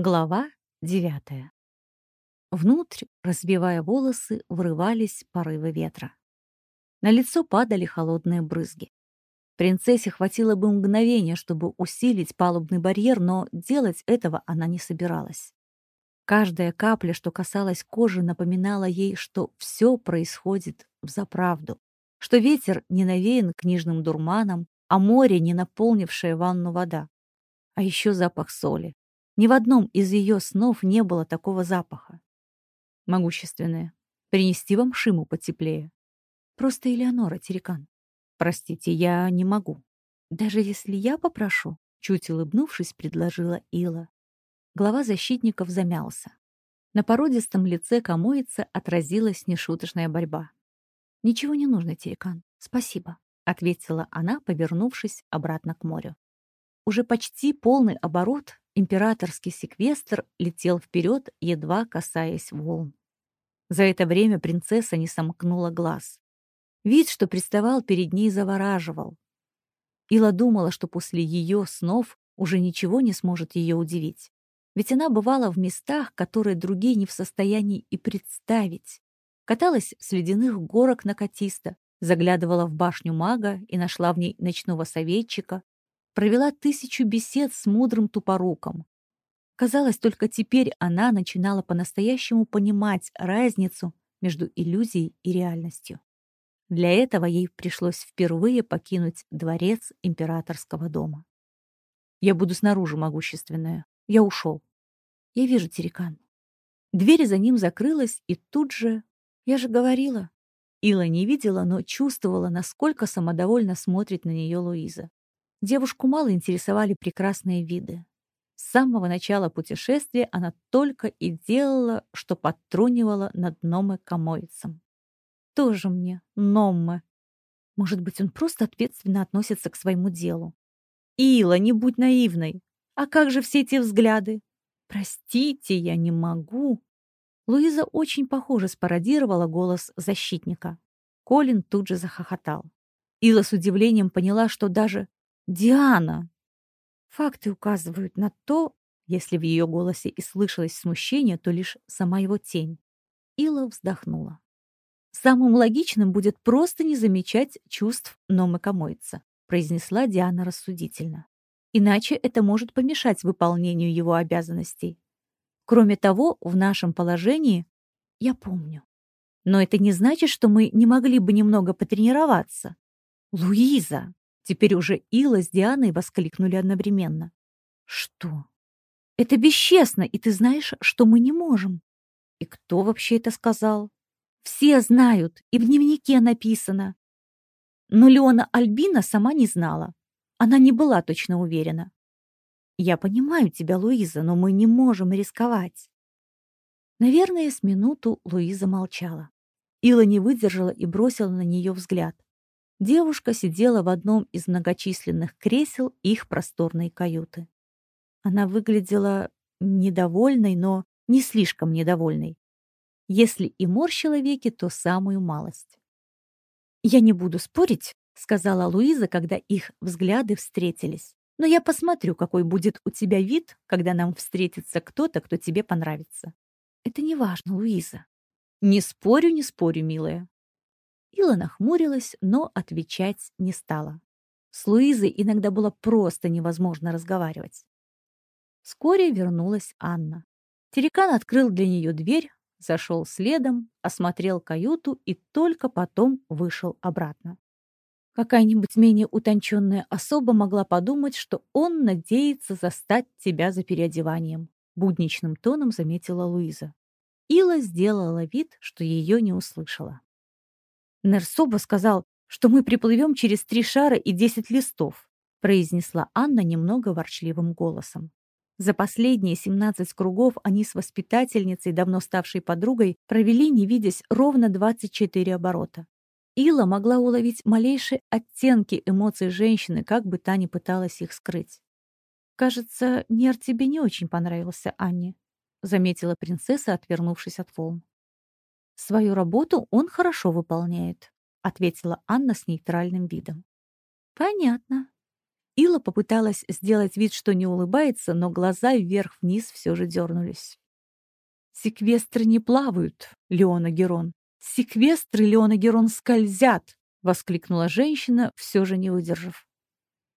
Глава девятая. Внутрь, разбивая волосы, врывались порывы ветра. На лицо падали холодные брызги. Принцессе хватило бы мгновения, чтобы усилить палубный барьер, но делать этого она не собиралась. Каждая капля, что касалась кожи, напоминала ей, что все происходит взаправду, что ветер не навеян книжным дурманом, а море не наполнившее ванну вода. А еще запах соли, ни в одном из ее снов не было такого запаха. Могущественная. Принести вам шиму потеплее. Просто Элеонора, Терекан. Простите, я не могу. Даже если я попрошу, чуть улыбнувшись, предложила Ила. Глава защитников замялся. На породистом лице комоица отразилась нешуточная борьба. «Ничего не нужно, Терекан. Спасибо», — ответила она, повернувшись обратно к морю. Уже почти полный оборот Императорский секвестр летел вперед, едва касаясь волн. За это время принцесса не сомкнула глаз. Вид, что приставал перед ней, завораживал. Ила думала, что после ее снов уже ничего не сможет ее удивить. Ведь она бывала в местах, которые другие не в состоянии и представить. Каталась с ледяных горок на Катиста, заглядывала в башню мага и нашла в ней ночного советчика, провела тысячу бесед с мудрым тупоруком. Казалось, только теперь она начинала по-настоящему понимать разницу между иллюзией и реальностью. Для этого ей пришлось впервые покинуть дворец императорского дома. «Я буду снаружи, могущественная. Я ушел. Я вижу Терекан». Дверь за ним закрылась, и тут же... Я же говорила. Ила не видела, но чувствовала, насколько самодовольно смотрит на нее Луиза. Девушку мало интересовали прекрасные виды. С самого начала путешествия она только и делала, что подтрунивала над Номе Камоицем. Тоже мне, Номе. Может быть, он просто ответственно относится к своему делу. Ила, не будь наивной. А как же все эти взгляды? Простите, я не могу. Луиза очень похоже спародировала голос защитника. Колин тут же захохотал. Ила с удивлением поняла, что даже Диана!» Факты указывают на то, если в ее голосе и слышалось смущение, то лишь сама его тень. Ила вздохнула. «Самым логичным будет просто не замечать чувств Номы-Камойца», произнесла Диана рассудительно. «Иначе это может помешать выполнению его обязанностей. Кроме того, в нашем положении я помню. Но это не значит, что мы не могли бы немного потренироваться. Луиза, Теперь уже Ила с Дианой воскликнули одновременно. «Что? Это бесчестно, и ты знаешь, что мы не можем». «И кто вообще это сказал?» «Все знают, и в дневнике написано». Но Леона Альбина сама не знала. Она не была точно уверена. «Я понимаю тебя, Луиза, но мы не можем рисковать». Наверное, с минуту Луиза молчала. Ила не выдержала и бросила на нее взгляд. Девушка сидела в одном из многочисленных кресел их просторной каюты. Она выглядела недовольной, но не слишком недовольной. Если и морщила веки, то самую малость. «Я не буду спорить», — сказала Луиза, когда их взгляды встретились. «Но я посмотрю, какой будет у тебя вид, когда нам встретится кто-то, кто тебе понравится». «Это не важно, Луиза». «Не спорю, не спорю, милая. Ила нахмурилась, но отвечать не стала. С Луизой иногда было просто невозможно разговаривать. Вскоре вернулась Анна. Терекан открыл для нее дверь, зашел следом, осмотрел каюту и только потом вышел обратно. Какая-нибудь менее утонченная особа могла подумать, что он надеется застать тебя за переодеванием, будничным тоном заметила Луиза. Ила сделала вид, что ее не услышала. Нерсоба сказал, что мы приплывем через три шара и десять листов, произнесла Анна немного ворчливым голосом. За последние 17 кругов они с воспитательницей, давно ставшей подругой, провели, не видясь, ровно 24 оборота. Ила могла уловить малейшие оттенки эмоций женщины, как бы та ни пыталась их скрыть. «Кажется, Нер тебе не очень понравился, Анне», — заметила принцесса, отвернувшись от волн. «Свою работу он хорошо выполняет», — ответила Анна с нейтральным видом. «Понятно». Ила попыталась сделать вид, что не улыбается, но глаза вверх-вниз все же дернулись. «Секвестры не плавают, Леона Герон. Секвестры Леона Герон скользят!» — воскликнула женщина, все же не выдержав.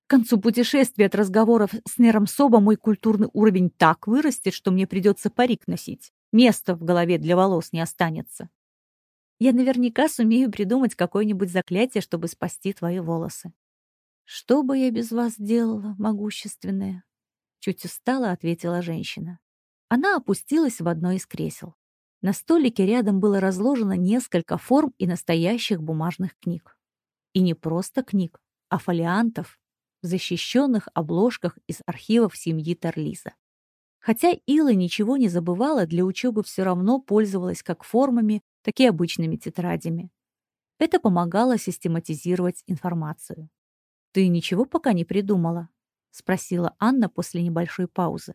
К концу путешествия от разговоров с Нером Соба мой культурный уровень так вырастет, что мне придется парик носить. Места в голове для волос не останется. Я наверняка сумею придумать какое-нибудь заклятие, чтобы спасти твои волосы. Что бы я без вас делала, могущественная? Чуть устала, ответила женщина. Она опустилась в одно из кресел. На столике рядом было разложено несколько форм и настоящих бумажных книг. И не просто книг, а фолиантов в защищенных обложках из архивов семьи Тарлиза. Хотя Ила ничего не забывала, для учебы все равно пользовалась как формами, так и обычными тетрадями. Это помогало систематизировать информацию. «Ты ничего пока не придумала?» — спросила Анна после небольшой паузы.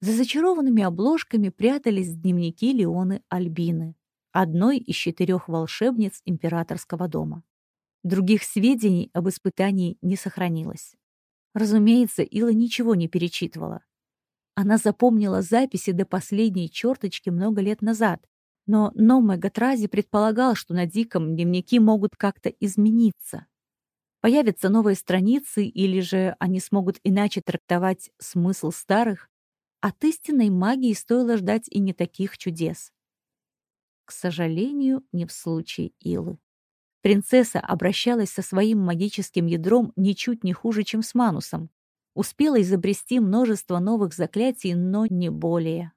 За зачарованными обложками прятались дневники Леоны Альбины, одной из четырех волшебниц императорского дома. Других сведений об испытании не сохранилось. Разумеется, Ила ничего не перечитывала. Она запомнила записи до последней черточки много лет назад, но Номе Гатрази предполагал, что на Диком дневники могут как-то измениться. Появятся новые страницы, или же они смогут иначе трактовать смысл старых. От истинной магии стоило ждать и не таких чудес. К сожалению, не в случае Илы. Принцесса обращалась со своим магическим ядром ничуть не хуже, чем с Манусом. Успела изобрести множество новых заклятий, но не более.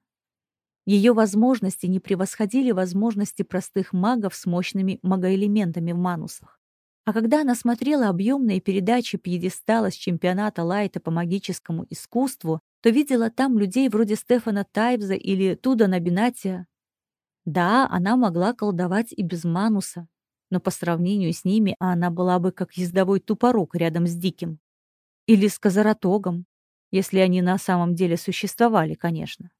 Ее возможности не превосходили возможности простых магов с мощными магоэлементами в манусах. А когда она смотрела объемные передачи пьедестала с чемпионата Лайта по магическому искусству, то видела там людей вроде Стефана Тайбза или Туда Набинатия. Да, она могла колдовать и без мануса, но по сравнению с ними она была бы как ездовой тупорок рядом с Диким. Или с Казаратогом, если они на самом деле существовали, конечно.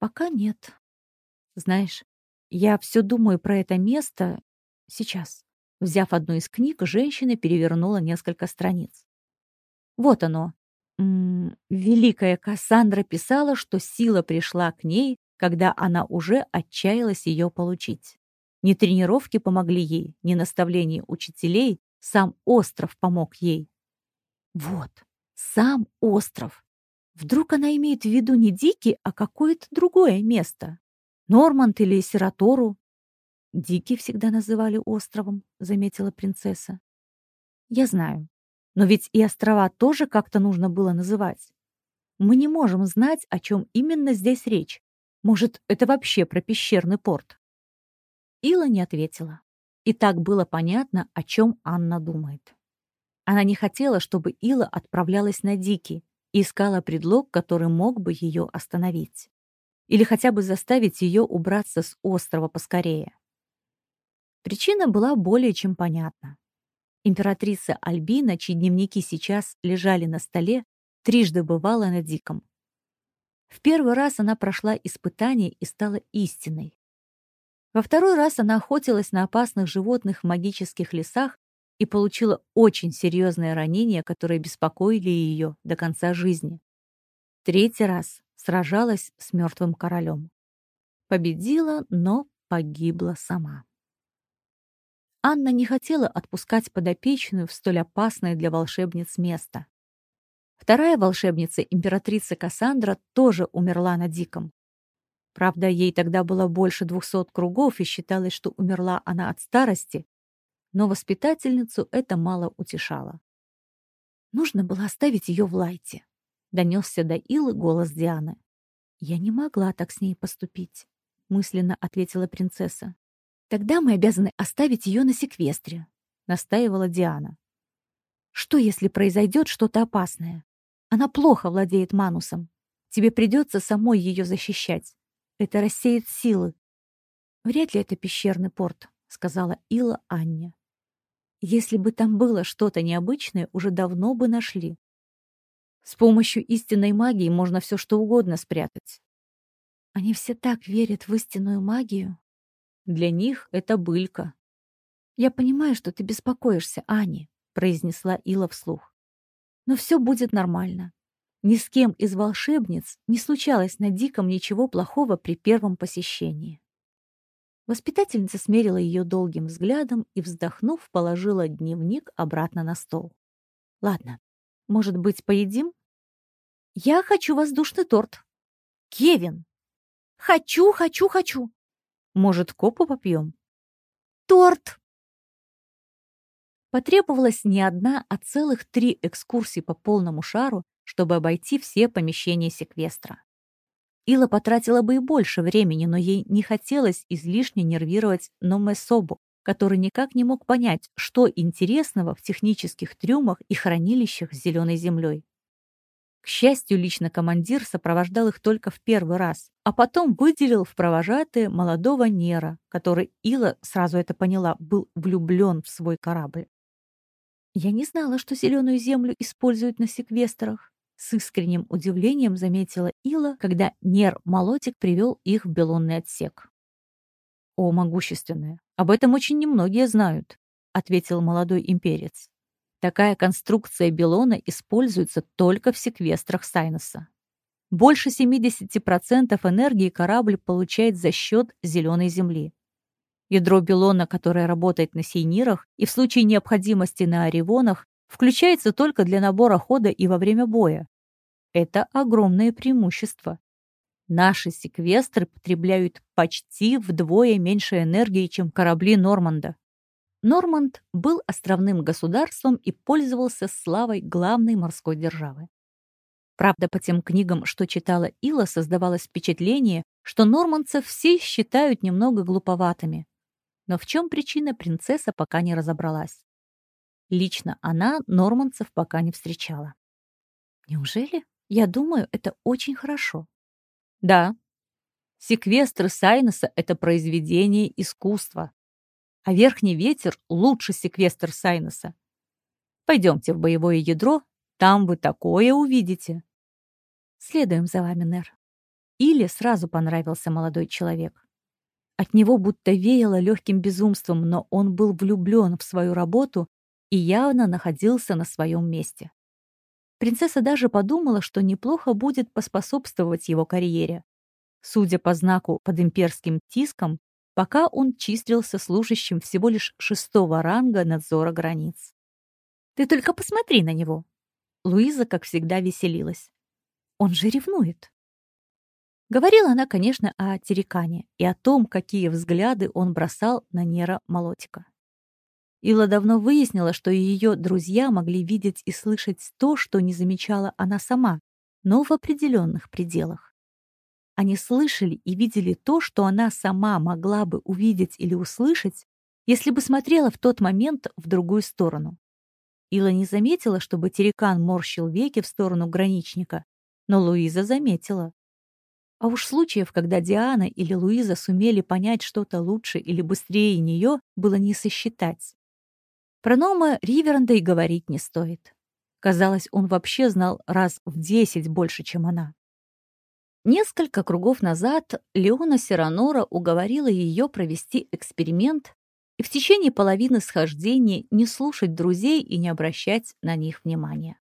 Пока нет. Знаешь, я все думаю про это место сейчас. Взяв одну из книг, женщина перевернула несколько страниц. Вот оно. М -м, Великая Кассандра писала, что сила пришла к ней, когда она уже отчаялась ее получить. Ни тренировки помогли ей, ни наставления учителей, сам остров помог ей. Вот, сам остров. Вдруг она имеет в виду не Дики, а какое-то другое место? Норманд или Сиратору? Дики всегда называли островом, заметила принцесса. Я знаю. Но ведь и острова тоже как-то нужно было называть. Мы не можем знать, о чем именно здесь речь. Может, это вообще про пещерный порт? Ила не ответила. И так было понятно, о чем Анна думает. Она не хотела, чтобы Ила отправлялась на Дики, искала предлог, который мог бы ее остановить. Или хотя бы заставить ее убраться с острова поскорее. Причина была более чем понятна. Императрица Альбина, чьи дневники сейчас лежали на столе, трижды бывала на Диком. В первый раз она прошла испытание и стала истиной. Во второй раз она охотилась на опасных животных в магических лесах и получила очень серьезное ранение, которое беспокоили ее до конца жизни. Третий раз сражалась с мертвым королем. Победила, но погибла сама. Анна не хотела отпускать подопечную в столь опасное для волшебниц место. Вторая волшебница, императрица Кассандра, тоже умерла на Диком. Правда, ей тогда было больше двухсот кругов, и считалось, что умерла она от старости, но воспитательницу это мало утешало. Нужно было оставить ее в лайте. Донесся до Илы голос Дианы. «Я не могла так с ней поступить», — мысленно ответила принцесса. «Тогда мы обязаны оставить ее на секвестре», — настаивала Диана. «Что, если произойдет что-то опасное? Она плохо владеет манусом. Тебе придется самой ее защищать. Это рассеет силы». «Вряд ли это пещерный порт», — сказала Ила Анне. Если бы там было что-то необычное, уже давно бы нашли. С помощью истинной магии можно все что угодно спрятать. Они все так верят в истинную магию. Для них это былька. «Я понимаю, что ты беспокоишься, Ани», — произнесла Ила вслух. Но все будет нормально. Ни с кем из волшебниц не случалось на Диком ничего плохого при первом посещении. Воспитательница смерила ее долгим взглядом и, вздохнув, положила дневник обратно на стол. «Ладно, может быть, поедим?» «Я хочу воздушный торт». «Кевин!» «Хочу, хочу, хочу!» «Может, копу попьем?» «Торт!» Потребовалась не одна, а целых три экскурсии по полному шару, чтобы обойти все помещения секвестра. Ила потратила бы и больше времени, но ей не хотелось излишне нервировать Номесобу, который никак не мог понять, что интересного в технических трюмах и хранилищах с зеленой землей. К счастью, лично командир сопровождал их только в первый раз, а потом выделил в провожатые молодого Нера, который, Ила сразу это поняла, был влюблен в свой корабль. «Я не знала, что зеленую землю используют на секвестрах», с искренним удивлением заметила Ила, когда Нер-молотик привел их в белонный отсек. «О, могущественная, об этом очень немногие знают», — ответил молодой имперец. Такая конструкция Белона используется только в секвестрах Сайноса. Больше 70% энергии корабль получает за счет зеленой земли. Ядро Белона, которое работает на сейнирах и в случае необходимости на оревонах, включается только для набора хода и во время боя. Это огромное преимущество. Наши секвестры потребляют почти вдвое меньше энергии, чем корабли Норманда. Норманд был островным государством и пользовался славой главной морской державы. Правда, по тем книгам, что читала Ила, создавалось впечатление, что нормандцев все считают немного глуповатыми. Но в чем причина, принцесса пока не разобралась. Лично она нормандцев пока не встречала. Неужели? Я думаю, это очень хорошо. Да. Секвестр Сайноса — это произведение искусства а верхний ветер лучше секвестр Сайноса. Пойдемте в боевое ядро, там вы такое увидите. Следуем за вами, Нер. Или сразу понравился молодой человек. От него будто веяло легким безумством, но он был влюблен в свою работу и явно находился на своем месте. Принцесса даже подумала, что неплохо будет поспособствовать его карьере. Судя по знаку под имперским тиском, пока он числился служащим всего лишь шестого ранга надзора границ. «Ты только посмотри на него!» Луиза, как всегда, веселилась. «Он же ревнует!» Говорила она, конечно, о Терекане и о том, какие взгляды он бросал на Нера Молотика. Ила давно выяснила, что ее друзья могли видеть и слышать то, что не замечала она сама, но в определенных пределах. Они слышали и видели то, что она сама могла бы увидеть или услышать, если бы смотрела в тот момент в другую сторону. Ила не заметила, чтобы Терекан морщил веки в сторону граничника, но Луиза заметила. А уж случаев, когда Диана или Луиза сумели понять что-то лучше или быстрее нее, было не сосчитать. Про Нома Риверанда и говорить не стоит. Казалось, он вообще знал раз в десять больше, чем она. Несколько кругов назад Леона Сиранора уговорила ее провести эксперимент и в течение половины схождения не слушать друзей и не обращать на них внимания.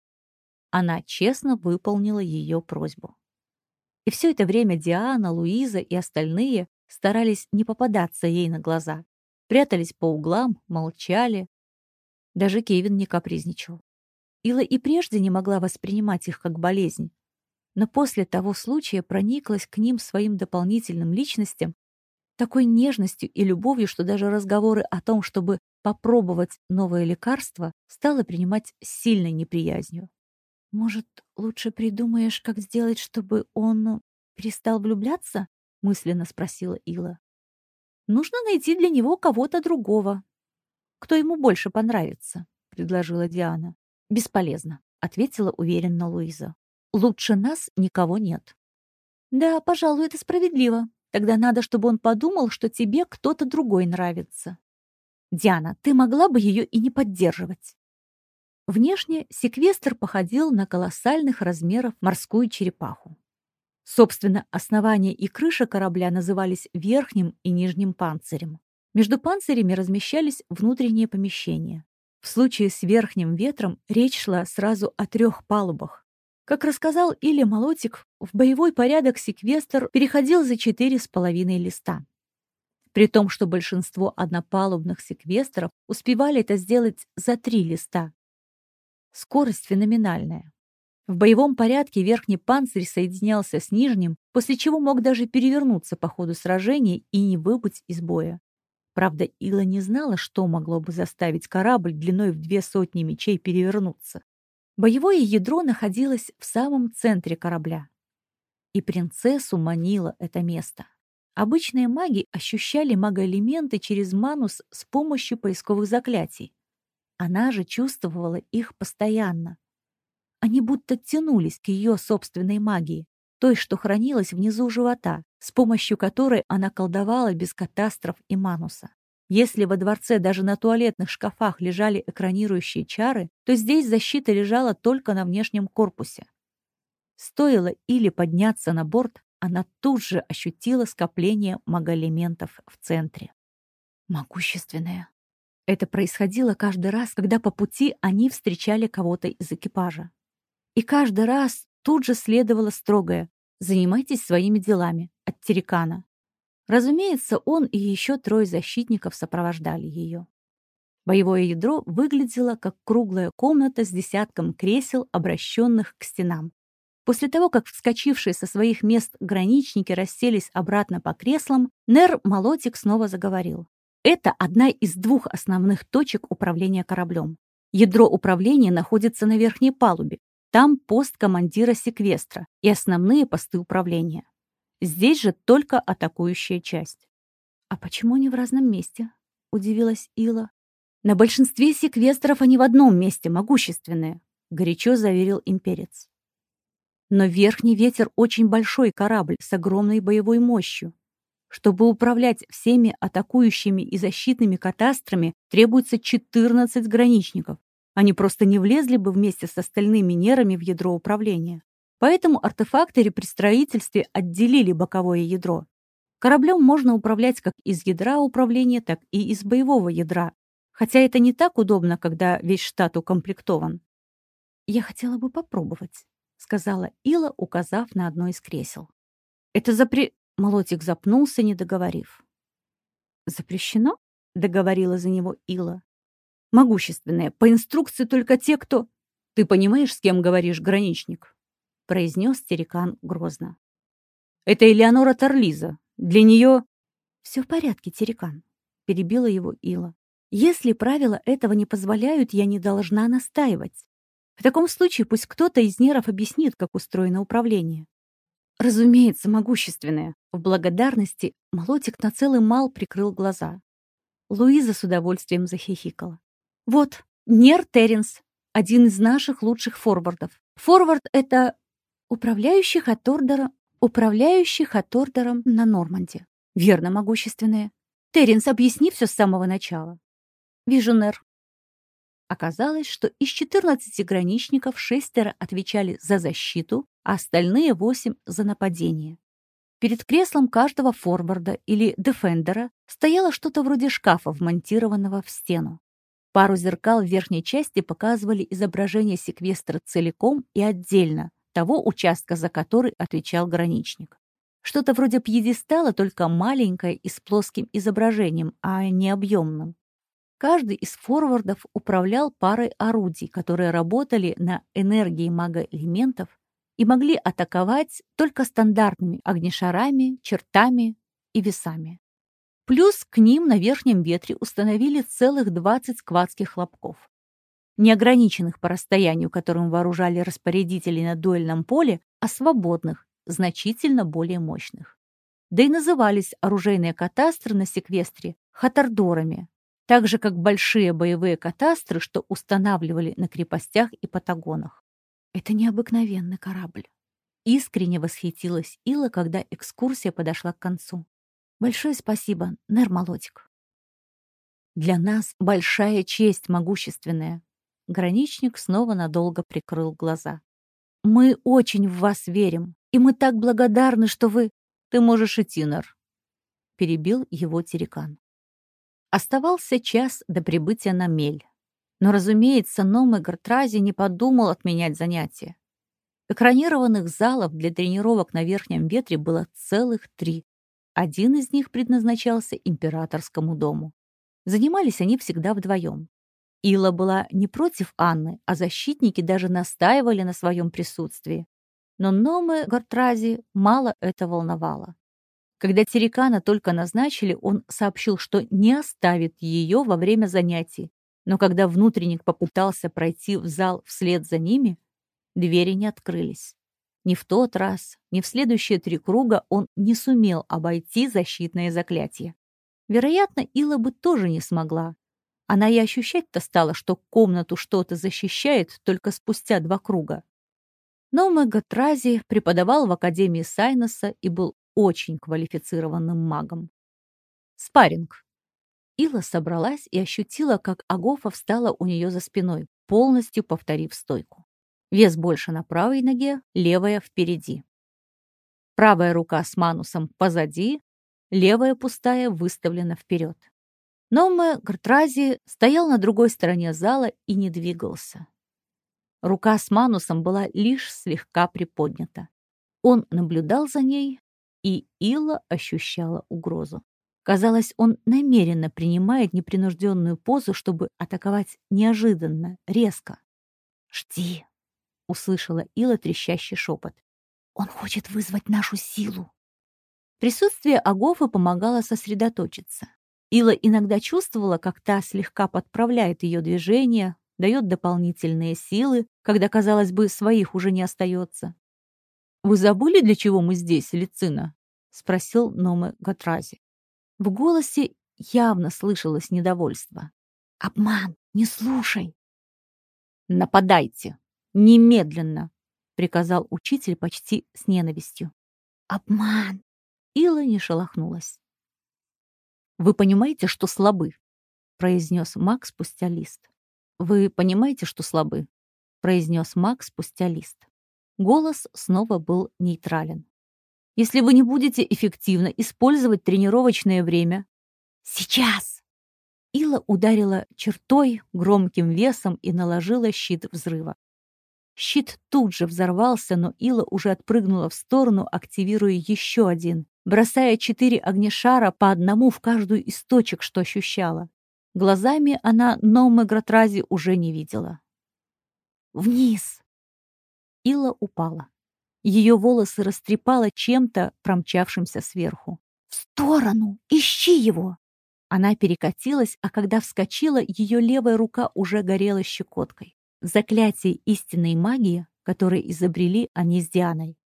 Она честно выполнила ее просьбу. И все это время Диана, Луиза и остальные старались не попадаться ей на глаза, прятались по углам, молчали. Даже Кевин не капризничал. Ила и прежде не могла воспринимать их как болезнь, но после того случая прониклась к ним своим дополнительным личностям такой нежностью и любовью, что даже разговоры о том, чтобы попробовать новое лекарство, стала принимать с сильной неприязнью. «Может, лучше придумаешь, как сделать, чтобы он перестал влюбляться?» — мысленно спросила Ила. «Нужно найти для него кого-то другого. Кто ему больше понравится?» — предложила Диана. «Бесполезно», — ответила уверенно Луиза. Лучше нас никого нет. Да, пожалуй, это справедливо. Тогда надо, чтобы он подумал, что тебе кто-то другой нравится. Диана, ты могла бы ее и не поддерживать. Внешне секвестр походил на колоссальных размеров морскую черепаху. Собственно, основание и крыша корабля назывались верхним и нижним панцирем. Между панцирями размещались внутренние помещения. В случае с верхним ветром речь шла сразу о трех палубах. Как рассказал Илья Молотик, в боевой порядок секвестр переходил за четыре с половиной листа. При том, что большинство однопалубных секвестров успевали это сделать за три листа. Скорость феноменальная. В боевом порядке верхний панцирь соединялся с нижним, после чего мог даже перевернуться по ходу сражения и не выбыть из боя. Правда, Ила не знала, что могло бы заставить корабль длиной в две сотни мечей перевернуться. Боевое ядро находилось в самом центре корабля. И принцессу манило это место. Обычные маги ощущали магоэлементы через манус с помощью поисковых заклятий. Она же чувствовала их постоянно. Они будто тянулись к ее собственной магии, той, что хранилась внизу живота, с помощью которой она колдовала без катастроф и мануса. Если во дворце даже на туалетных шкафах лежали экранирующие чары, то здесь защита лежала только на внешнем корпусе. Стоило или подняться на борт, она тут же ощутила скопление маголементов в центре. Могущественная. Это происходило каждый раз, когда по пути они встречали кого-то из экипажа. И каждый раз тут же следовало строгое «Занимайтесь своими делами» от Терекана. Разумеется, он и еще трое защитников сопровождали ее. Боевое ядро выглядело как круглая комната с десятком кресел, обращенных к стенам. После того, как вскочившие со своих мест граничники расселись обратно по креслам, Нер Молотик снова заговорил. Это одна из двух основных точек управления кораблем. Ядро управления находится на верхней палубе, там пост командира секвестра и основные посты управления. Здесь же только атакующая часть. «А почему они в разном месте?» — удивилась Ила. «На большинстве секвестров они в одном месте, могущественные», — горячо заверил имперец. «Но Верхний Ветер очень большой корабль с огромной боевой мощью. Чтобы управлять всеми атакующими и защитными катастрами, требуется 14 граничников, они просто не влезли бы вместе с остальными нерами в ядро управления. Поэтому артефакторы при строительстве отделили боковое ядро. Кораблем можно управлять как из ядра управления, так и из боевого ядра. Хотя это не так удобно, когда весь штат укомплектован. «Я хотела бы попробовать», — сказала Ила, указав на одно из кресел. «Это запре...» — Молотик запнулся, не договорив. «Запрещено?» — договорила за него Ила могущественные. По инструкции только те, кто... Ты понимаешь, с кем говоришь, граничник?» — произнес Терекан грозно. «Это Элеонора Торлиза. Для нее...» «Все в порядке, Терекан», — перебила его Ила. «Если правила этого не позволяют, я не должна настаивать. В таком случае пусть кто-то из неров объяснит, как устроено управление». «Разумеется, могущественное». В благодарности Молотик на целый мал прикрыл глаза. Луиза с удовольствием захихикала. Вот, Нер Терренс, один из наших лучших форвардов. Форвард — это управляющих от ордера, управляющих от ордером на Норманде. Верно, могущественные. Терренс, объясни все с самого начала. Вижу, Нер. Оказалось, что из 14 граничников шестеро отвечали за защиту, а остальные восемь — за нападение. Перед креслом каждого форварда или дефендера стояло что-то вроде шкафа, вмонтированного в стену. Пару зеркал в верхней части показывали изображение секвестра целиком и отдельно, того участка, за который отвечал граничник. Что-то вроде пьедестала, только маленькое и с плоским изображением, а не объемным. Каждый из форвардов управлял парой орудий, которые работали на энергии магоэлементов и могли атаковать только стандартными огнешарами, чертами и весами. Плюс к ним на верхнем ветре установили целых 20 сквадских хлопков. Не ограниченных по расстоянию, которым вооружали распорядители на дуэльном поле, а свободных, значительно более мощных. Да и назывались оружейные катастры на секвестре хатардорами, так же, как большие боевые катастры, что устанавливали на крепостях и патагонах. Это необыкновенный корабль. Искренне восхитилась Ила, когда экскурсия подошла к концу. Большое спасибо, Нер Молотик. Для нас большая честь могущественная. Граничник снова надолго прикрыл глаза. Мы очень в вас верим, и мы так благодарны, что вы... Ты можешь идти, Нер. Перебил его Терекан. Оставался час до прибытия на мель. Но, разумеется, Номы Гартрази не подумал отменять занятия. Экранированных залов для тренировок на верхнем ветре было целых три. Один из них предназначался императорскому дому. Занимались они всегда вдвоем. Ила была не против Анны, а защитники даже настаивали на своем присутствии. Но Номы Гартрази мало это волновало. Когда Терекана только назначили, он сообщил, что не оставит ее во время занятий. Но когда внутренник попытался пройти в зал вслед за ними, двери не открылись. Ни в тот раз, ни в следующие три круга он не сумел обойти защитное заклятие. Вероятно, Ила бы тоже не смогла. Она и ощущать-то стала, что комнату что-то защищает только спустя два круга. Но Мегатрази преподавал в Академии Сайноса и был очень квалифицированным магом. Спарринг. Ила собралась и ощутила, как Агофа встала у нее за спиной, полностью повторив стойку. Вес больше на правой ноге, левая впереди. Правая рука с манусом позади, левая пустая выставлена вперед. Номе Гартрази стоял на другой стороне зала и не двигался. Рука с манусом была лишь слегка приподнята. Он наблюдал за ней, и Ила ощущала угрозу. Казалось, он намеренно принимает непринужденную позу, чтобы атаковать неожиданно, резко. «Жди!» — услышала Ила трещащий шепот. «Он хочет вызвать нашу силу!» Присутствие Агофа помогало сосредоточиться. Ила иногда чувствовала, как та слегка подправляет ее движения, дает дополнительные силы, когда, казалось бы, своих уже не остается. «Вы забыли, для чего мы здесь, Лицина?» — спросил Номе Гатрази. В голосе явно слышалось недовольство. «Обман! Не слушай!» «Нападайте! Немедленно!» — приказал учитель почти с ненавистью. «Обман!» Ила не шелохнулась. «Вы понимаете, что слабы?» — произнес Макс спустя лист. «Вы понимаете, что слабы?» — произнес Макс спустя лист. Голос снова был нейтрален. «Если вы не будете эффективно использовать тренировочное время...» «Сейчас!» Ила ударила чертой, громким весом и наложила щит взрыва. Щит тут же взорвался, но Ила уже отпрыгнула в сторону, активируя еще один, бросая четыре огнешара по одному в каждую из точек, что ощущала. Глазами она Номы Гратрази уже не видела. «Вниз!» Ила упала. Ее волосы растрепало чем-то, промчавшимся сверху. «В сторону! Ищи его!» Она перекатилась, а когда вскочила, ее левая рука уже горела щекоткой. Заклятие истинной магии, которое изобрели они с Дианой.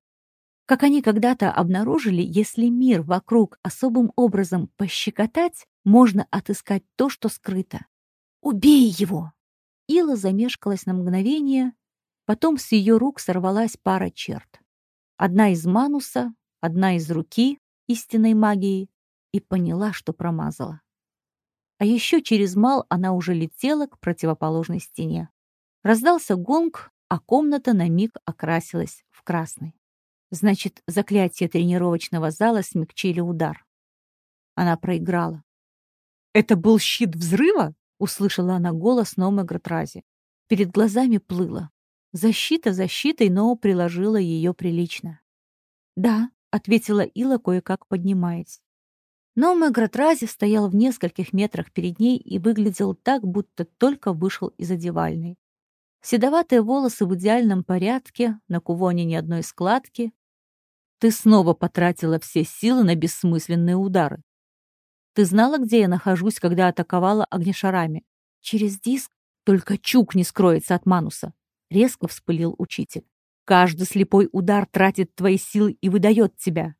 Как они когда-то обнаружили, если мир вокруг особым образом пощекотать, можно отыскать то, что скрыто. «Убей его!» Ила замешкалась на мгновение, Потом с ее рук сорвалась пара черт. Одна из мануса, одна из руки истинной магии, и поняла, что промазала. А еще через мал она уже летела к противоположной стене. Раздался гонг, а комната на миг окрасилась в красный. Значит, заклятие тренировочного зала смягчили удар. Она проиграла. «Это был щит взрыва?» — услышала она голос Номы Гратрази. Перед глазами плыло. Защита защитой, но приложила ее прилично. «Да», — ответила Ила, кое-как поднимаясь. Но Мегратрази стоял в нескольких метрах перед ней и выглядел так, будто только вышел из одевальной. Седоватые волосы в идеальном порядке, на кувоне ни одной складки. Ты снова потратила все силы на бессмысленные удары. Ты знала, где я нахожусь, когда атаковала огнешарами? Через диск только чук не скроется от Мануса. — резко вспылил учитель. «Каждый слепой удар тратит твои силы и выдает тебя.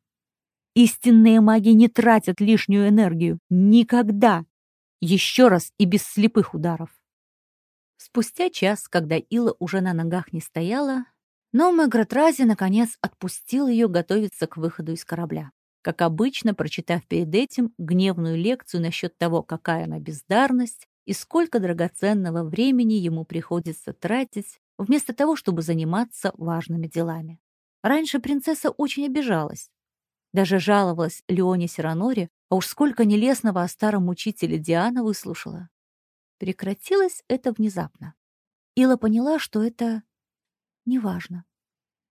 Истинные маги не тратят лишнюю энергию. Никогда. Еще раз и без слепых ударов». Спустя час, когда Ила уже на ногах не стояла, но Мегратрази, наконец, отпустил ее готовиться к выходу из корабля. Как обычно, прочитав перед этим гневную лекцию насчет того, какая она бездарность и сколько драгоценного времени ему приходится тратить вместо того, чтобы заниматься важными делами. Раньше принцесса очень обижалась. Даже жаловалась Леоне Сираноре, а уж сколько нелестного о старом учителе Диана выслушала. Прекратилось это внезапно. Ила поняла, что это неважно.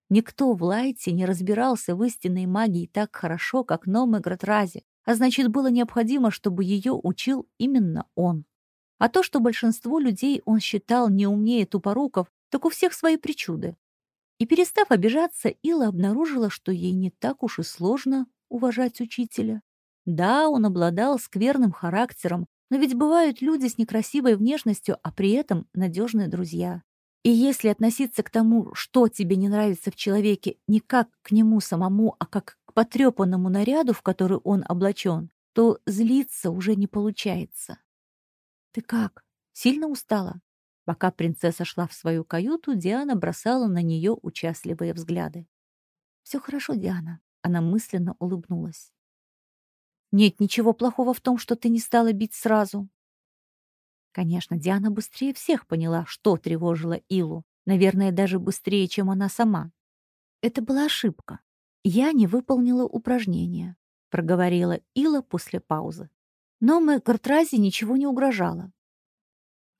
Никто в Лайте не разбирался в истинной магии так хорошо, как Номе Гратрази, а значит, было необходимо, чтобы ее учил именно он. А то, что большинство людей он считал не умнее тупоруков, так у всех свои причуды. И перестав обижаться, Ила обнаружила, что ей не так уж и сложно уважать учителя. Да, он обладал скверным характером, но ведь бывают люди с некрасивой внешностью, а при этом надежные друзья. И если относиться к тому, что тебе не нравится в человеке, не как к нему самому, а как к потрепанному наряду, в который он облачен, то злиться уже не получается. «Ты как? Сильно устала?» Пока принцесса шла в свою каюту, Диана бросала на нее участливые взгляды. «Все хорошо, Диана», — она мысленно улыбнулась. «Нет ничего плохого в том, что ты не стала бить сразу». Конечно, Диана быстрее всех поняла, что тревожило Илу, наверное, даже быстрее, чем она сама. «Это была ошибка. Я не выполнила упражнение», — проговорила Ила после паузы. Но мы Гортразе ничего не угрожало.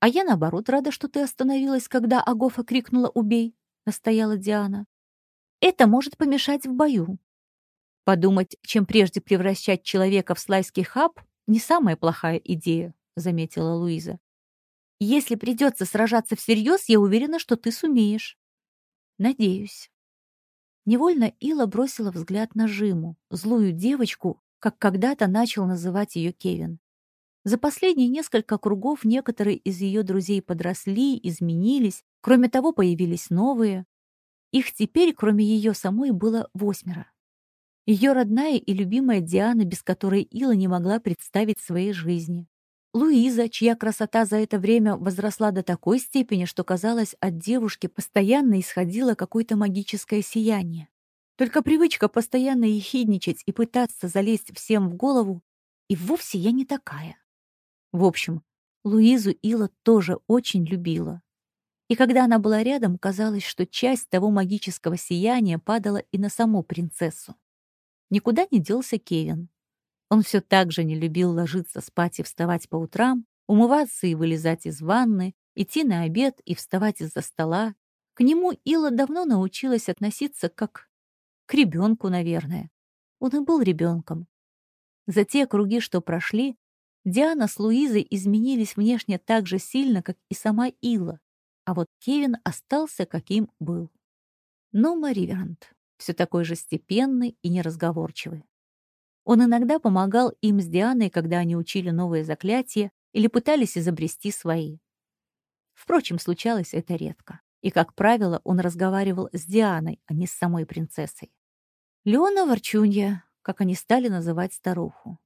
«А я, наоборот, рада, что ты остановилась, когда Агофа крикнула «Убей!» — настояла Диана. «Это может помешать в бою». «Подумать, чем прежде превращать человека в слайский хаб, не самая плохая идея», — заметила Луиза. «Если придется сражаться всерьез, я уверена, что ты сумеешь». «Надеюсь». Невольно Ила бросила взгляд на Жиму, злую девочку, как когда-то начал называть ее Кевин. За последние несколько кругов некоторые из ее друзей подросли, изменились, кроме того, появились новые. Их теперь, кроме ее самой, было восьмеро. Ее родная и любимая Диана, без которой Ила не могла представить своей жизни. Луиза, чья красота за это время возросла до такой степени, что, казалось, от девушки постоянно исходило какое-то магическое сияние. Только привычка постоянно ехидничать и пытаться залезть всем в голову, и вовсе я не такая. В общем, Луизу Ила тоже очень любила. И когда она была рядом, казалось, что часть того магического сияния падала и на саму принцессу. Никуда не делся Кевин. Он все так же не любил ложиться спать и вставать по утрам, умываться и вылезать из ванны, идти на обед и вставать из-за стола. К нему Ила давно научилась относиться как к ребенку, наверное. Он и был ребенком. За те круги, что прошли, Диана с Луизой изменились внешне так же сильно, как и сама Ила, а вот Кевин остался каким был. Но Мариверант все такой же степенный и неразговорчивый. Он иногда помогал им с Дианой, когда они учили новые заклятия или пытались изобрести свои. Впрочем, случалось это редко. И, как правило, он разговаривал с Дианой, а не с самой принцессой. Леона Ворчунья, как они стали называть старуху.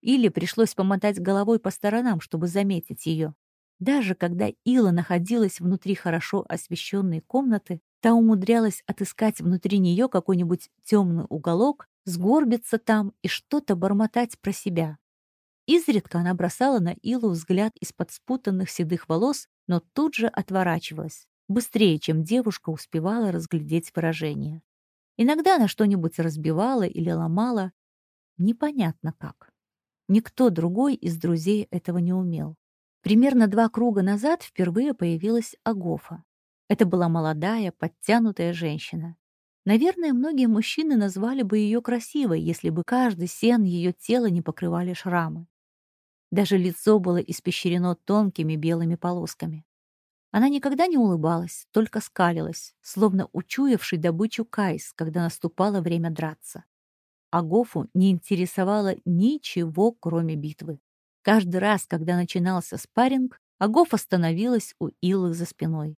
Или пришлось помотать головой по сторонам, чтобы заметить ее. Даже когда Ила находилась внутри хорошо освещенной комнаты, та умудрялась отыскать внутри нее какой-нибудь темный уголок, сгорбиться там и что-то бормотать про себя. Изредка она бросала на Илу взгляд из-под спутанных седых волос, но тут же отворачивалась, быстрее, чем девушка успевала разглядеть выражение. Иногда она что-нибудь разбивала или ломала, непонятно как. Никто другой из друзей этого не умел. Примерно два круга назад впервые появилась Агофа. Это была молодая, подтянутая женщина. Наверное, многие мужчины назвали бы ее красивой, если бы каждый сен ее тела не покрывали шрамы. Даже лицо было испещрено тонкими белыми полосками. Она никогда не улыбалась, только скалилась, словно учуявший добычу Кайс, когда наступало время драться. Агофу не интересовало ничего, кроме битвы. Каждый раз, когда начинался спарринг, Агофа становилась у Илы за спиной.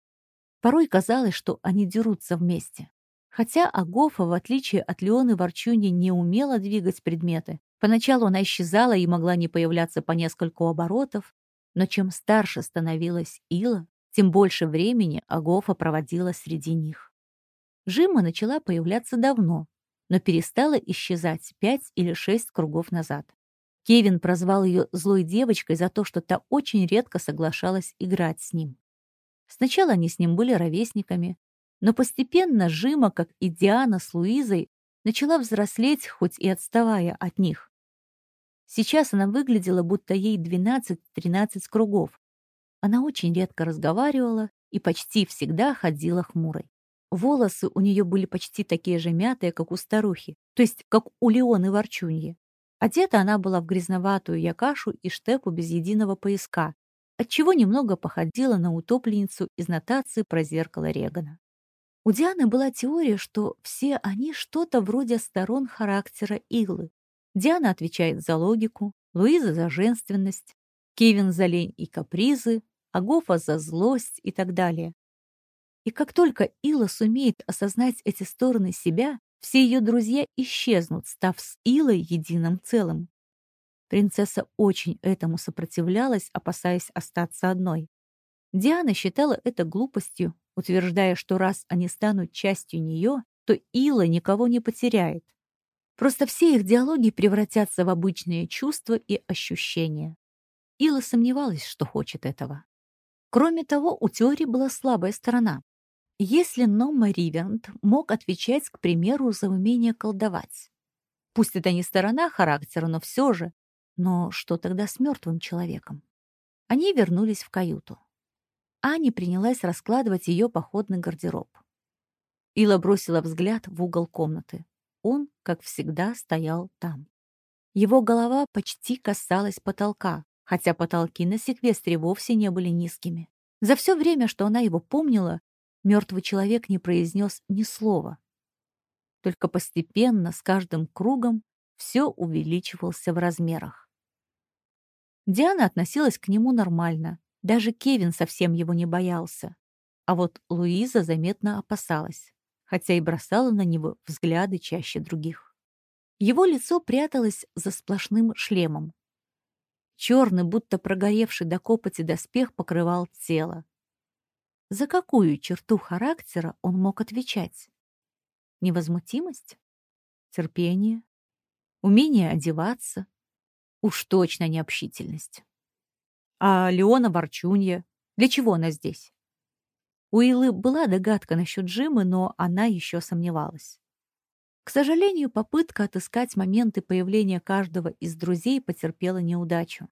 Порой казалось, что они дерутся вместе. Хотя Агофа, в отличие от Леоны Ворчуни, не умела двигать предметы. Поначалу она исчезала и могла не появляться по нескольку оборотов, но чем старше становилась Ила, тем больше времени Агофа проводила среди них. Жима начала появляться давно, но перестала исчезать пять или шесть кругов назад. Кевин прозвал ее злой девочкой за то, что та очень редко соглашалась играть с ним. Сначала они с ним были ровесниками, но постепенно Жима, как и Диана с Луизой, начала взрослеть, хоть и отставая от них. Сейчас она выглядела, будто ей 12-13 кругов, Она очень редко разговаривала и почти всегда ходила хмурой. Волосы у нее были почти такие же мятые, как у старухи, то есть как у Леоны Ворчуньи. Одета она была в грязноватую якашу и штепу без единого пояска, отчего немного походила на утопленницу из нотации про зеркало Регана. У Дианы была теория, что все они что-то вроде сторон характера иглы. Диана отвечает за логику, Луиза за женственность, Кевин за лень и капризы, Агофа за злость и так далее. И как только Ила сумеет осознать эти стороны себя, все ее друзья исчезнут, став с Илой единым целым. Принцесса очень этому сопротивлялась, опасаясь остаться одной. Диана считала это глупостью, утверждая, что раз они станут частью нее, то Ила никого не потеряет. Просто все их диалоги превратятся в обычные чувства и ощущения. Ила сомневалась, что хочет этого. Кроме того, у теории была слабая сторона. Если Нома Ривент мог отвечать, к примеру, за умение колдовать. Пусть это не сторона характера, но все же. Но что тогда с мертвым человеком? Они вернулись в каюту. Аня принялась раскладывать ее походный гардероб. Ила бросила взгляд в угол комнаты. Он, как всегда, стоял там. Его голова почти касалась потолка, хотя потолки на секвестре вовсе не были низкими. За все время, что она его помнила, мертвый человек не произнес ни слова. Только постепенно, с каждым кругом, все увеличивался в размерах. Диана относилась к нему нормально. Даже Кевин совсем его не боялся. А вот Луиза заметно опасалась, хотя и бросала на него взгляды чаще других. Его лицо пряталось за сплошным шлемом. Черный, будто прогоревший до копоти доспех покрывал тело. За какую черту характера он мог отвечать? Невозмутимость? Терпение? Умение одеваться? Уж точно необщительность. А Леона Ворчунья? Для чего она здесь? У Илы была догадка насчет Джимы, но она еще сомневалась. К сожалению, попытка отыскать моменты появления каждого из друзей потерпела неудачу.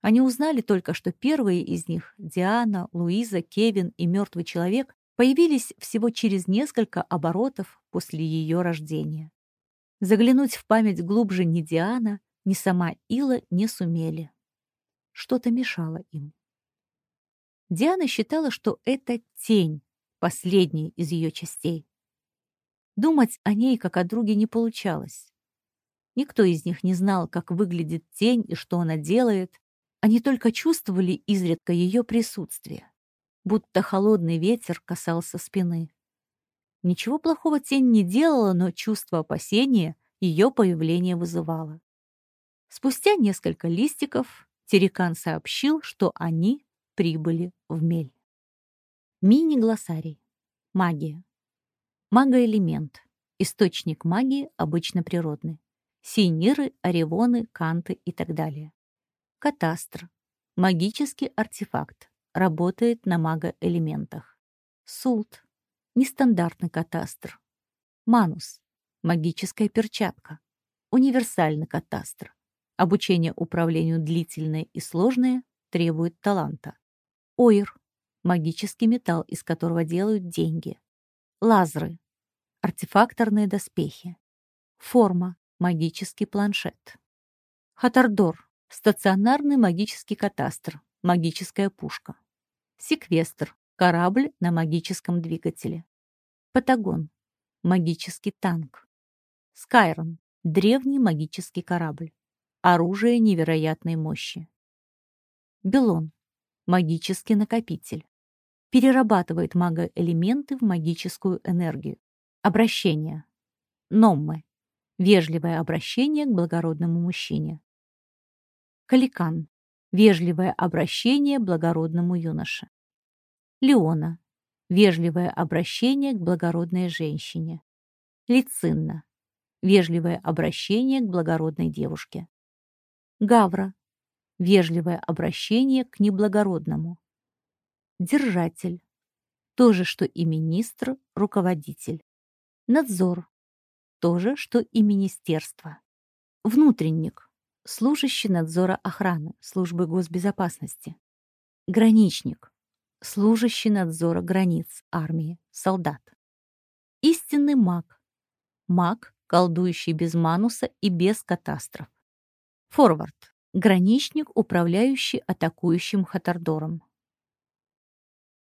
Они узнали только, что первые из них, Диана, Луиза, Кевин и мертвый человек, появились всего через несколько оборотов после ее рождения. Заглянуть в память глубже ни Диана, ни сама Ила не сумели. Что-то мешало им. Диана считала, что это тень, последняя из ее частей. Думать о ней как о друге не получалось. Никто из них не знал, как выглядит тень и что она делает, они только чувствовали изредка ее присутствие, будто холодный ветер касался спины. Ничего плохого тень не делала, но чувство опасения ее появление вызывало. Спустя несколько листиков Терекан сообщил, что они прибыли в Мель. Мини-глоссарий. Магия. Магоэлемент. Источник магии обычно природный. Синиры, оревоны, канты и так далее. Катастр. Магический артефакт. Работает на магоэлементах. Султ. Нестандартный катастр. Манус. Магическая перчатка. Универсальный катастр. Обучение управлению длительное и сложное требует таланта. Ойр. Магический металл, из которого делают деньги. Лазры. Артефакторные доспехи. Форма. Магический планшет. Хатардор Стационарный магический катастр, магическая пушка. Секвестр, корабль на магическом двигателе. Патагон, магический танк. Скайрон, древний магический корабль. Оружие невероятной мощи. Белон, магический накопитель. Перерабатывает магоэлементы в магическую энергию. Обращение. Номмы. Вежливое обращение к благородному мужчине. Каликан. Вежливое обращение благородному юноше. Леона. Вежливое обращение к благородной женщине. Лицинна. Вежливое обращение к благородной девушке. Гавра. Вежливое обращение к неблагородному. Держатель. То же, что и министр, руководитель. Надзор. То же, что и министерство. Внутренник служащий надзора охраны службы госбезопасности. Граничник. Служащий надзора границ армии, солдат. Истинный маг. Маг, колдующий без мануса и без катастроф. Форвард. Граничник, управляющий атакующим хатардором.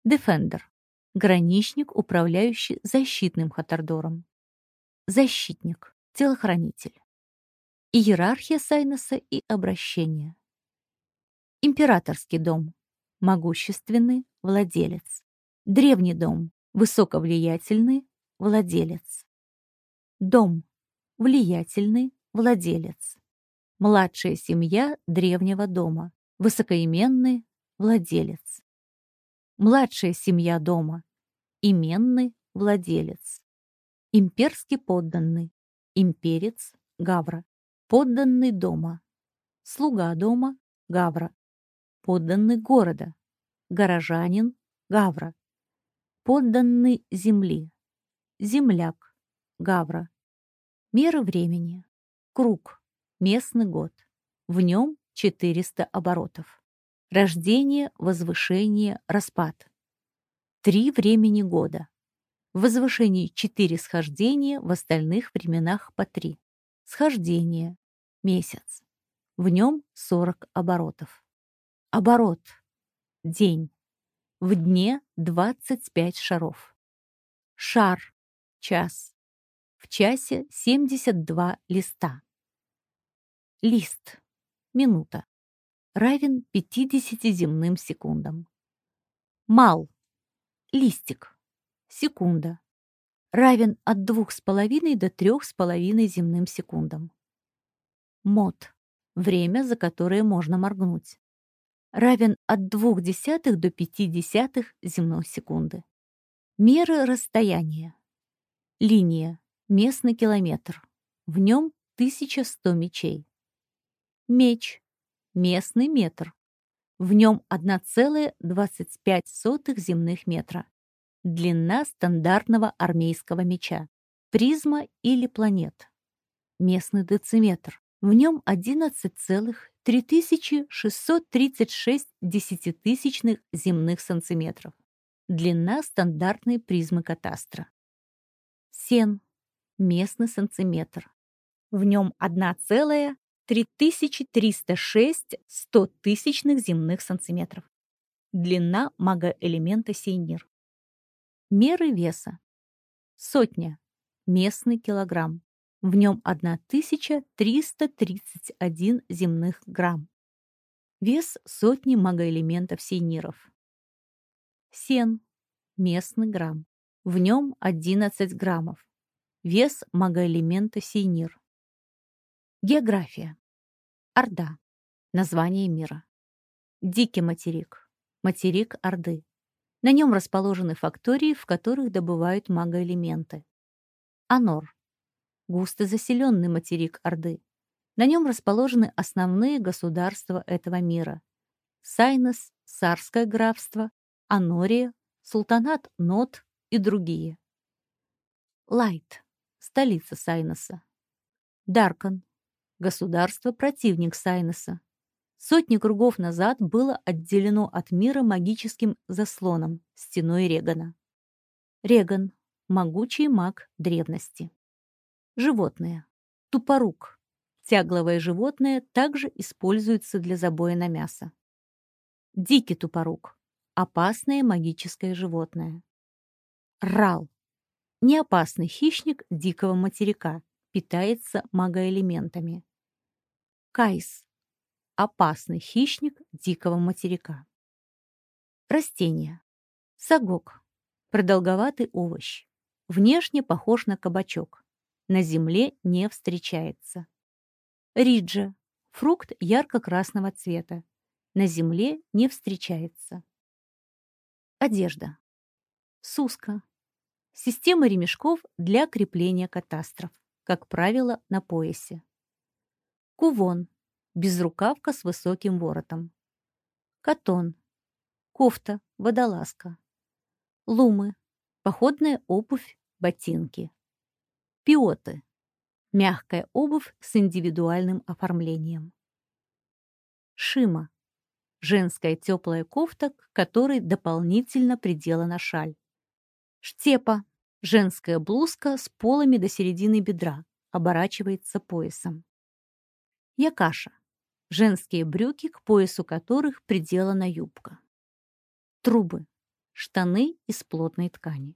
Дефендер. Граничник, управляющий защитным хатардором. Защитник. Телохранитель. Иерархия Сайноса и обращение. Императорский дом. Могущественный владелец. Древний дом. Высоковлиятельный владелец. Дом. Влиятельный владелец. Младшая семья древнего дома. Высокоименный владелец. Младшая семья дома. Именный владелец. Имперский подданный. Имперец Гавра. Подданный дома. Слуга дома Гавра. Подданный города. Горожанин Гавра. Подданный земли. Земляк Гавра. Мера времени. Круг. Местный год. В нем 400 оборотов. Рождение, возвышение, распад. Три времени года. В возвышении четыре схождения, в остальных временах по три. Схождение. Месяц. В нем 40 оборотов. Оборот. День. В дне 25 шаров. Шар. Час. В часе 72 листа. Лист. Минута. Равен 50 земным секундам. Мал. Листик. Секунда. Равен от 2,5 до 3,5 земным секундам. Мод. Время, за которое можно моргнуть. Равен от 0,2 до 0,5 земной секунды. Меры расстояния. Линия. Местный километр. В нем 1100 мечей. Меч. Местный метр. В нем 1,25 земных метра. Длина стандартного армейского меча. Призма или планет. Местный дециметр. В нем 11,3636 десятитысячных земных сантиметров. Длина стандартной призмы катастра. Сен. Местный сантиметр. В нем 1,1 3306 тысячных земных сантиметров. Длина магоэлемента сейнир. Меры веса. Сотня. Местный килограмм. В нем 1331 земных грамм. Вес сотни магоэлементов сейниров. Сен. Местный грамм. В нем 11 граммов. Вес магоэлемента сейнир. География. Орда. Название мира. Дикий материк. Материк Орды. На нем расположены фактории, в которых добывают магоэлементы. Анор. Густо заселенный материк Орды. На нем расположены основные государства этого мира. Сайнос, Сарское графство, Анория, Султанат Нот и другие. Лайт. Столица Сайноса. Даркон государство-противник Сайноса. Сотни кругов назад было отделено от мира магическим заслоном, стеной Регана. Реган – могучий маг древности. Животные. Тупорук. Тягловое животное также используется для забоя на мясо. Дикий тупорук. Опасное магическое животное. Рал. Неопасный хищник дикого материка. Питается магоэлементами. Кайс – опасный хищник дикого материка. Растения. Сагок – продолговатый овощ. Внешне похож на кабачок. На земле не встречается. Риджа – фрукт ярко-красного цвета. На земле не встречается. Одежда. Суска. Система ремешков для крепления катастроф, как правило, на поясе. Кувон. Безрукавка с высоким воротом. Катон. Кофта, водолазка. Лумы. Походная обувь, ботинки. Пиоты. Мягкая обувь с индивидуальным оформлением. Шима. Женская теплая кофта, к которой дополнительно приделана шаль. Штепа. Женская блузка с полами до середины бедра. Оборачивается поясом. Якаша. Женские брюки, к поясу которых приделана юбка. Трубы. Штаны из плотной ткани.